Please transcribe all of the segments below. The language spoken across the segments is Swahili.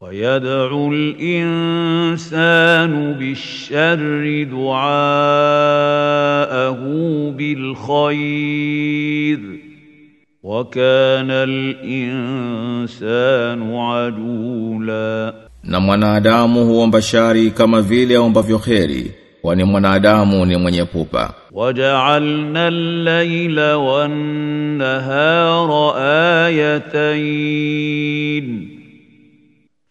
ويدعو الإنسان بالشر دعاءه بالخير وكان الإنسان عجولا Na mwanadamu huomba shari kama vile aombavyo kheri, kwani mwanadamu ni mwenye pupa. وجعلنا الليل والنهار آيتين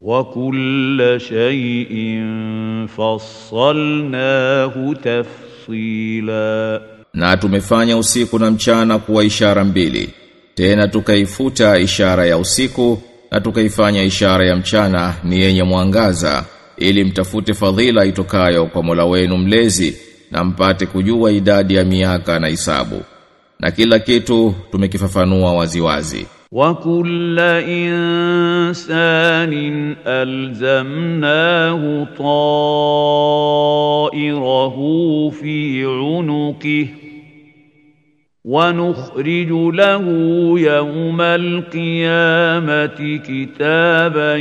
وكل شيء فصلناه تفصيلا Na tumefanya usiku na mchana kuwa ishara mbili. Tena tukaifuta ishara ya usiku na tukaifanya ishara ya mchana ni yenye mwangaza ili mtafute fadhila itokayo kwa Mola wenu mlezi na mpate kujua idadi ya miaka na hisabu. Na kila kitu tumekifafanua waziwazi. وكل إنسان ألزمناه طائره في عنقه ونخرج له يوم القيامة كتابا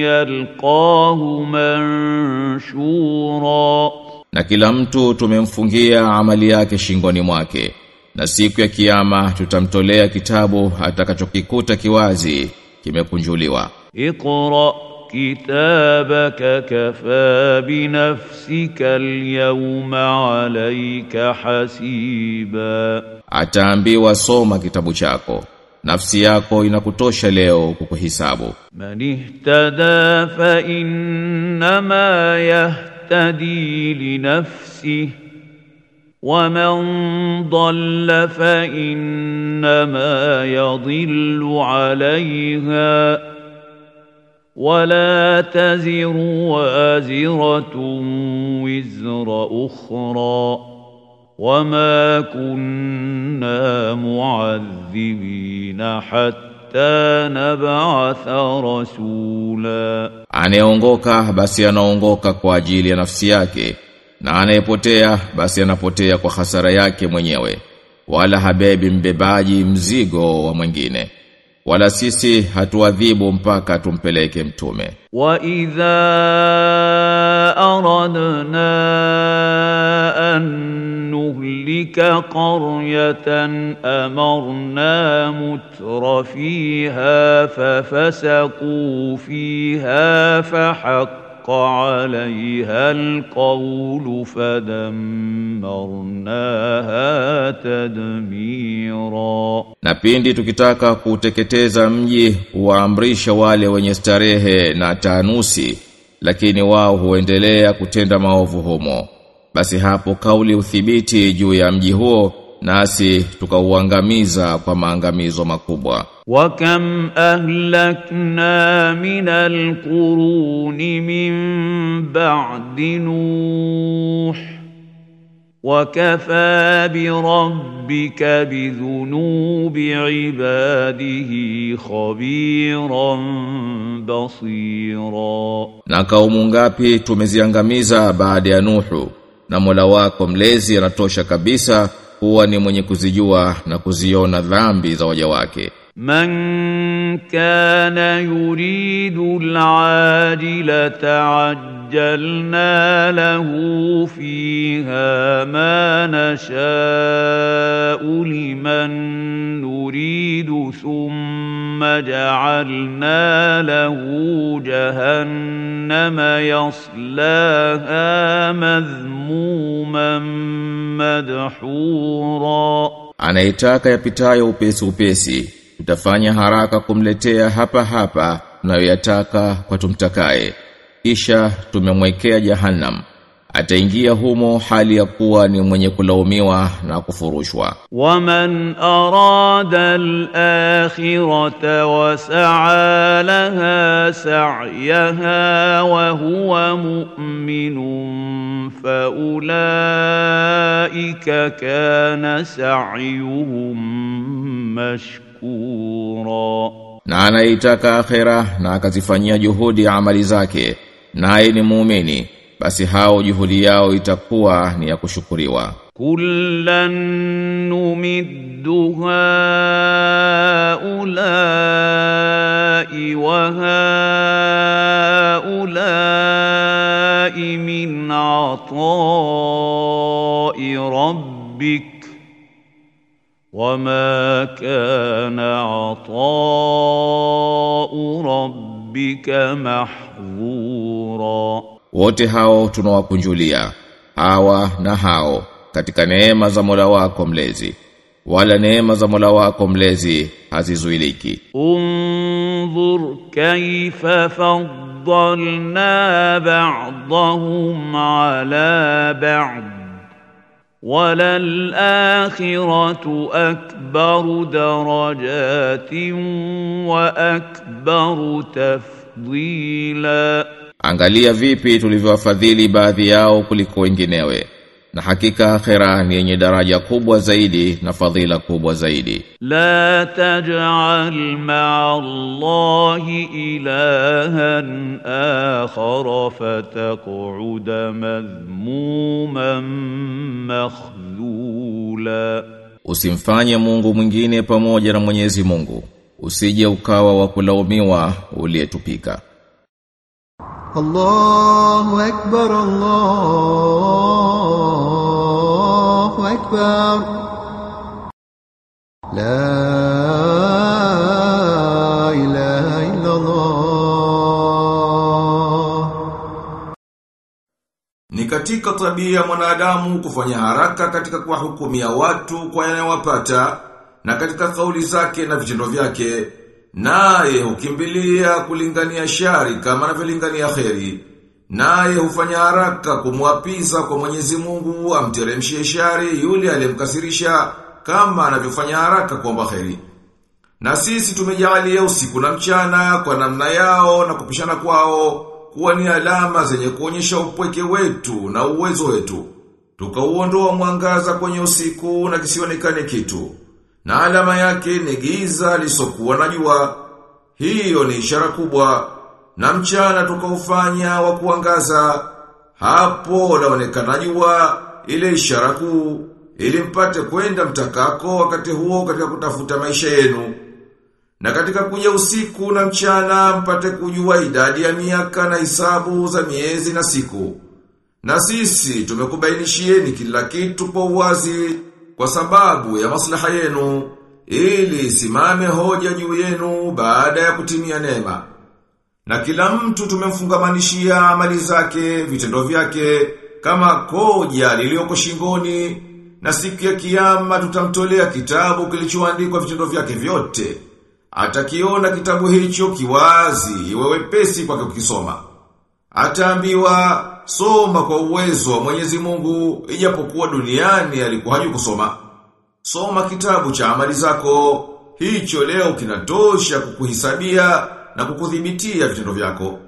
يلقاه منشورا Na kila mtu tumemfungia amali yake shingoni mwake. na siku ya kiyama tutamtolea kitabu atakachokikuta kiwazi kimekunjuliwa. Iqra kitabaka kafa binafsika alyawma alayka hasiba. Ataambiwa soma kitabu chako. Nafsi yako inakutosha leo kukuhisabu. Man ihtada fa innama yahtadi li nafsihi. ومن ضل فإنما يضل عليها ولا تزر وازرة وزر أخرى وما كنا معذبين حتى نبعث رسولا. Anayeongoka basi anaongoka kwa ajili ya nafsi yake. na anayepotea basi anapotea kwa hasara yake mwenyewe. Wala habebi mbebaji mzigo wa mwingine. Wala sisi hatuadhibu mpaka tumpeleke mtume. Wa idha aradna an nuhlika qaryatan amarna mutrafiha fafasaqu fiha fahaq فحق عليها القول فدمرناها تدميرا na pindi tukitaka kuteketeza mji huwaamrisha wale wenye starehe na tanusi lakini wao huendelea kutenda maovu humo basi hapo kauli uthibiti juu ya mji huo nasi tukauangamiza kwa maangamizo makubwa. Wakam ahlakna min alquruni min ba'di nuh wakafa birabbika bidhunubi ibadihi khabiran basira. Na kaumu ngapi tumeziangamiza baada ya nuhu? Na Mola wako mlezi anatosha kabisa huwa ni mwenye kuzijua na kuziona dhambi za waja wake. Man kana yuridu al-ajilata عجلنا له فيها ما نشاء لمن نريد ثم جعلنا له جهنم يصلاها مذموما مدحورا. أنا ايتاك يا بيتايو بيسو بيسي تفاني هراكا كملتيا هابا هابا نويتاكا وتمتكاي kisha tumemwekea jahannam. Ataingia humo hali ya kuwa ni mwenye kulaumiwa na kufurushwa. Waman arada alakhirata wa sa'a laha sa'yaha wa huwa mu'minun fa ulaika kana sa'yuhum mashkura, na anaitaka akhira na akazifanyia juhudi amali zake. Naye ni muumini basi hao juhudi yao itakuwa ni ya kushukuriwa كلا نمد هؤلاء وهؤلاء من عطاء ربك وما كان عطاء ربك محظورا wote hao tunawakunjulia hawa na hao katika neema za Mola wako mlezi wala neema za Mola wako mlezi hazizuiliki انظر كيف فضلنا بعضهم على بعض وللآخرة أكبر درجات وأكبر تفضيلا Angalia vipi tulivyowafadhili baadhi yao kuliko wenginewe na hakika akhira ni yenye daraja kubwa zaidi na fadhila kubwa zaidi. La taj'al ma'a Allahi ilahan akhara fataq'uda madhmuman makhdhula, usimfanye Mungu mwingine pamoja na Mwenyezi Mungu, usije ukawa wa kulaumiwa uliyetupika. الله أكبر الله أكبر لا إله إلا الله Ni katika tabia ya mwanadamu kufanya haraka katika kuwahukumia watu kwa yanayowapata na katika kauli zake na vitendo vyake naye hukimbilia kulingania shari kama anavyolingania kheri naye hufanya haraka kumwapiza kwa Mwenyezi Mungu amteremshie shari yule aliyemkasirisha kama anavyofanya haraka kuomba kheri na sisi tumejalia usiku na mchana kwa namna yao na kupishana kwao kuwa ni alama zenye kuonyesha upweke wetu na uwezo wetu. Tukauondoa mwangaza kwenye usiku na kisionekane kitu. Na alama yake ni giza lisokuwa na jua. Hiyo ni ishara kubwa. Na mchana tukaufanya wa kuangaza. Hapo laonekana jua ile ishara kuu ili mpate kwenda mtakako wakati huo katika kutafuta maisha yenu. Na katika kuja usiku na mchana mpate kujua idadi ya miaka na hisabu za miezi na siku. Na sisi tumekubainishieni kila kitu kwa uwazi kwa sababu ya maslaha yenu ili simame hoja juu yenu baada ya kutimia neema. Na kila mtu tumemfungamanishia amali zake, vitendo vyake kama koja liliyoko shingoni na siku ya kiyama tutamtolea kitabu kilichoandikwa vitendo vyake vyote. Atakiona kitabu hicho kiwazi, iwe wepesi kwa kukisoma. Ataambiwa soma kwa uwezo wa Mwenyezi Mungu ijapokuwa duniani alikuwa hajui kusoma. Soma kitabu cha amali zako, hicho leo kinatosha kukuhisabia na kukudhibitia vitendo vyako.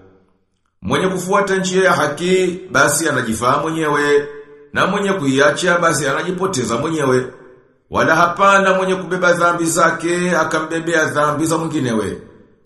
Mwenye kufuata njia ya haki basi anajifaa mwenyewe na mwenye kuiacha basi anajipoteza mwenyewe. Wala hapana mwenye kubeba dhambi zake akambebea dhambi za mwinginewe.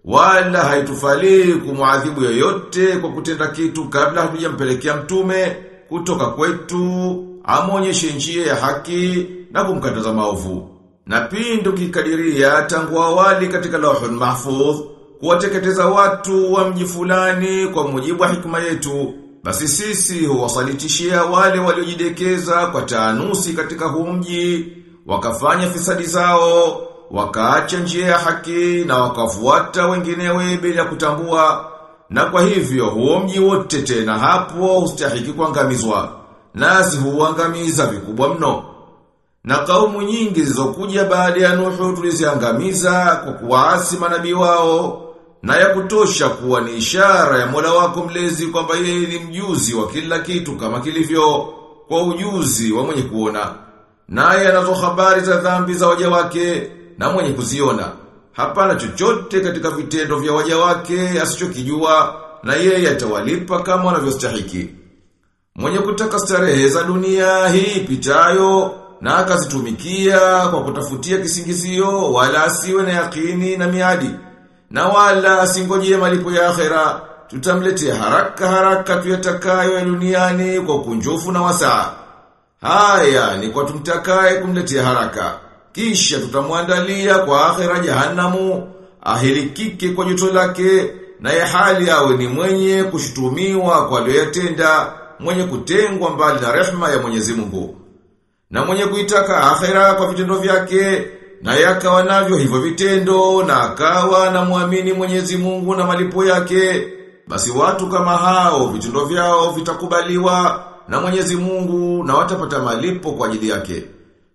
Wala haitufalii kumuadhibu yoyote kwa kutenda kitu kabla hatujampelekea mtume kutoka kwetu amonyeshe njia ya haki na kumkataza maovu. Na pindu kikadiria tangu awali katika lauhul mahfudh kuwateketeza watu wa mji fulani kwa mujibu wa hikma yetu basi sisi huwasalitishia wale waliojidekeza kwa taanusi katika huu mji wakafanya fisadi zao wakaacha njia ya haki na wakafuata wenginewe bila kutambua na kwa hivyo huo mji wote tena hapo hustahiki kuangamizwa nasi huangamiza vikubwa mno na kaumu nyingi zilizokuja baada ya Nuhu tuliziangamiza kwa kuwaasi manabii wao na ya kutosha kuwa ni ishara ya Mola wako mlezi kwamba yeye ni mjuzi wa kila kitu kama kilivyo kwa ujuzi wa mwenye kuona. Naye anazo habari za dhambi za waja wake na mwenye kuziona. Hapana chochote katika vitendo vya waja wake asichokijua na yeye atawalipa kama wanavyostahiki. Mwenye kutaka starehe za dunia hii pitayo na akazitumikia kwa kutafutia kisingizio wala asiwe na yakini na miadi na wala asingojie malipo ya akhera tutamletea haraka haraka tuyatakayo ya duniani kwa kunjufu na wasaa haya ni kwa tumtakaye kumletea haraka kisha tutamwandalia kwa akhira jahannamu ahilikike kwa joto lake na ya hali awe ni mwenye kushutumiwa kwa aliyoyatenda mwenye kutengwa mbali na rehma ya Mwenyezi Mungu. Na mwenye kuitaka akhira kwa vitendo vyake na yaka navyo hivyo vitendo na akawa na muamini Mwenyezi Mungu na malipo yake basi watu kama hao vitendo vyao vitakubaliwa na Mwenyezi Mungu na watapata malipo kwa ajili yake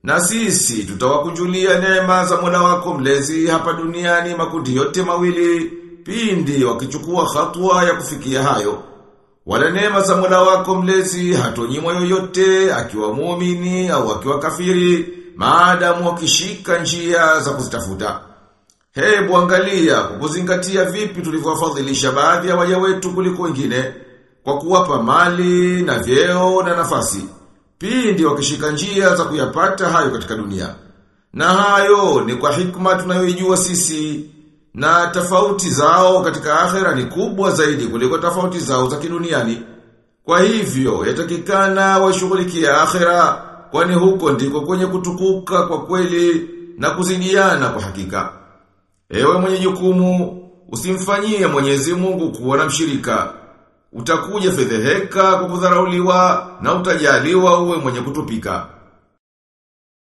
na sisi tutawakujulia neema za Mola wako mlezi hapa duniani makundi yote mawili pindi wakichukua hatua ya kufikia hayo wala neema za Mola wako mlezi hatonyimwa yoyote akiwa muumini au akiwa kafiri maadamu wakishika njia za kuzitafuta. Hebu angalia kukuzingatia vipi tulivyowafadhilisha baadhi ya waja wetu kuliko wengine kwa kuwapa mali na vyeo na nafasi. Pindi wakishika njia za kuyapata hayo katika dunia. Na hayo ni kwa hikma tunayoijua sisi na tofauti zao katika akhera ni kubwa zaidi kuliko tofauti zao za kiduniani. Kwa hivyo, yatakikana washughulikie akhera, kwani huko ndiko kwenye kutukuka kwa kweli na kuzidiana kwa hakika. Ewe mwenye jukumu, usimfanyie Mwenyezi Mungu kuwa na mshirika. Utakuja fedheheka kwa kudharauliwa na utajaliwa uwe mwenye kutupika.